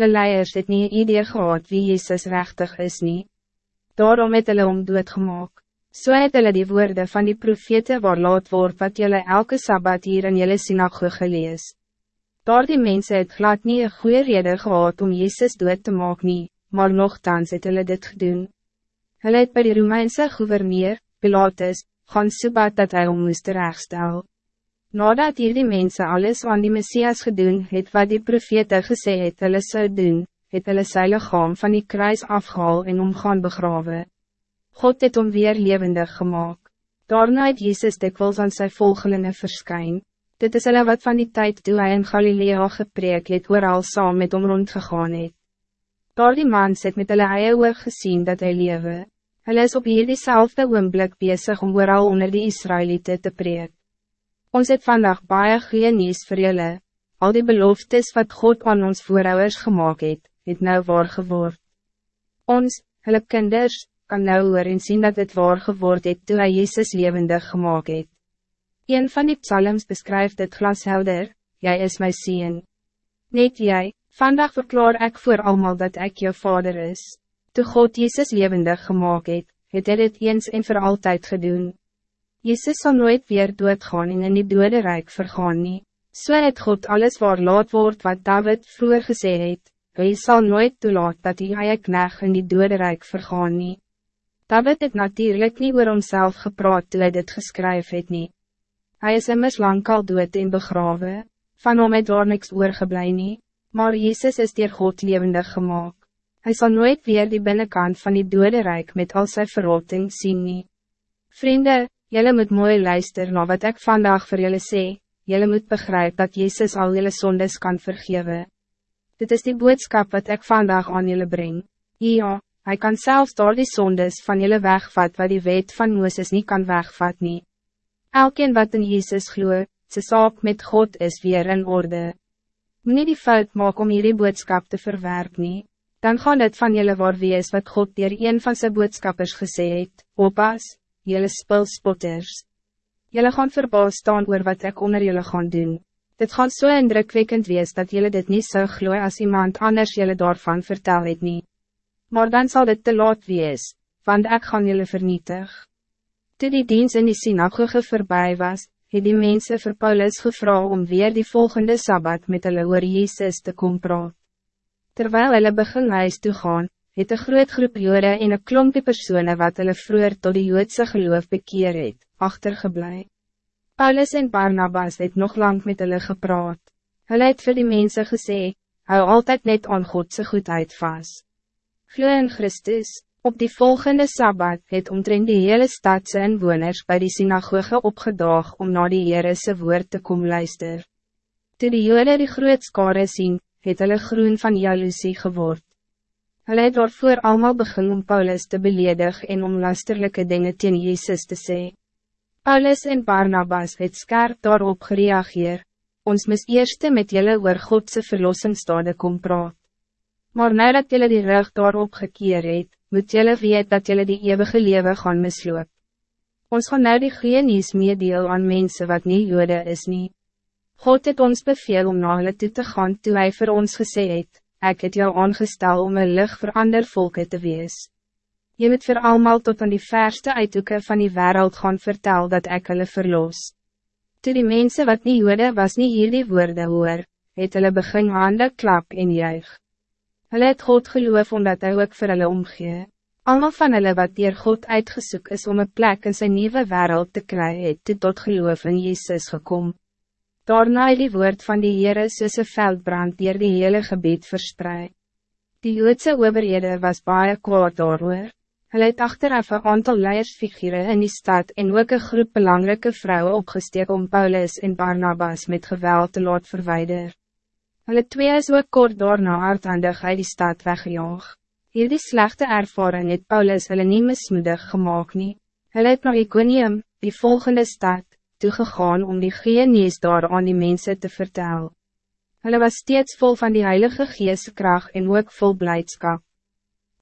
De leiers het nie idee gehad wie Jezus rechtig is nie. Daarom het hulle om doodgemaak. So het hulle die woorden van die profete waar laat word wat julle elke Sabbat hier in julle synagoge gelees. Daar die mense het glad nie een goeie rede gehad om Jezus dood te maak nie, maar nogthans het hulle dit gedoen. Hulle het by die Romeinse gouverneur, Pilatus, gaan soebat dat hy om moest rechtstel. Nadat hier die mense alles aan die Messias gedoen het wat die profete gesê het hulle sou doen, het hulle sy lichaam van die kruis afgehaal en om gaan begraven. God het om weer levendig gemaakt. Daarna het Jezus dikwijls aan sy volgelingen verskyn. Dit is hulle wat van die tijd toe hy in Galilea gepreek het al saam met hom rondgegaan het. Daar die mans het met hulle eie oog gesien dat hij lewe. Hulle is op hierdie selfde oomblik bezig om al onder die Israëlieten te preek. Ons het vandaag baie goeie nieuws vir julle. Al die beloftes wat God aan ons voorouders gemaakt het, het nou waar geword. Ons, hulle kinders, kan nou hoor en sien dat het waar geword het toe hy Jezus levendig gemaakt het. Een van die psalms beschrijft het glashelder, Jij is mijn zien. Net jij, vandaag verklaar ik voor allemaal dat ik je vader is. Toe God Jezus levendig gemaakt het, het hy dit eens en voor altijd gedoen. Jezus zal nooit weer doodgaan en in die dode rijk vergaan nie. So het God alles waar laat word wat David vroeger gesê het, hy sal nooit toelaat dat die eie knag in die dode rijk vergaan nie. David het natuurlijk niet oor homself gepraat toe hy dit geskryf het nie. Hy is immers lang al dood en begrawe, van hom het daar niks oorgeblij nie, maar Jezus is dier God levendig gemaakt. Hij zal nooit weer die binnenkant van die dode rijk met al zijn verrotting zien nie. Vrienden, jullie moet mooi luisteren naar wat ik vandaag voor jullie sê, jullie moet begrijpen dat Jezus al jullie zondes kan vergeven. Dit is die boodschap wat ik vandaag aan jullie breng. Ja, Hij kan zelfs door die zondes van jullie wegvat wat die wet van Moeses niet kan wegvat nie. Elkeen wat in Jezus gloe, ze saak met God is weer in orde. Meneer die fout maak om jullie boodschap te verwerp nie, dan gaan het van jullie waar wees wat God dier een van zijn boodschappers gesê het, oppas, jullie spulspotters. Jullie gaan verbaas staan oor wat ik onder jullie gaan doen. Dit gaan so indrukwekkend wees dat jullie dit niet zo gloe als iemand anders jullie daarvan vertel het niet maar dan zal het te laat wees, want ik gaan jullie vernietig. Toen die dienst in die synagoge voorbij was, het die mensen voor Paulus gevra om weer die volgende Sabbat met hulle oor Jezus te kom praat. Terwijl hulle begin huis toe gaan, het een groot groep jode en een klompie persone wat hulle vroeger tot die Joodse geloof bekeer het, achtergeblij. Paulus en Barnabas het nog lang met hulle gepraat. Hulle het vir die mense gesê, hou altijd net aan Godse goedheid vast. Glo in Christus, op die volgende Sabbat het omtrent die hele stadse inwoners bij die synagoge opgedaag om naar die Heerese woord te kom luister. Toe die jode die groot skare sien, het hulle groen van jaloezie geword. Hulle het daarvoor allemaal begin om Paulus te beledig en om lasterlijke dingen teen Jezus te sê. Paulus en Barnabas het skerp daarop gereageer, ons mis eerste met julle oor Godse verlossingsstade kom praat. Maar nou dat jullie die rug daarop gekeer het, moet jullie weet dat jullie die eeuwige leven gaan misloop. Ons gaan nou die goeie nieuws meedeel aan mensen wat niet jode is nie. God het ons beveel om na hulle toe te gaan toe hy vir ons gesê het, ek het jou aangestel om een licht voor ander volke te wees. Je moet voor allemaal tot aan die verste uithoeken van die wereld gaan vertel dat ek hulle verloos. Toe die mensen wat niet jode was nie hierdie woorde hoor, het hulle begin hande klap en juig. Hulle het God geloof omdat hij ook vir hulle omgee. Allemaal van hulle wat dier God uitgezoek is om een plek in zijn nieuwe wereld te krijgen, het toe tot geloof in Jezus gekom. Daarna het die woord van die Heere soos een veldbrand dier die hele gebied verspreid. Die Joodse overhede was baie kwaad daarover. Hulle het achteraf een aantal leiersfiguren in die stad en ook een groep belangrijke vrouwen opgesteek om Paulus en Barnabas met geweld te laat verwijderen. Hulle twee is ook kort daarna hardhandig uit die stad weggejaag. Hierdie slechte ervaring het Paulus hulle nie mismoedig gemaakt nie. Hulle het na Iconium, die volgende stad, toegegaan om die geenies daar aan die mensen te vertellen. Hulle was steeds vol van die heilige geestkracht en ook vol blijdschap.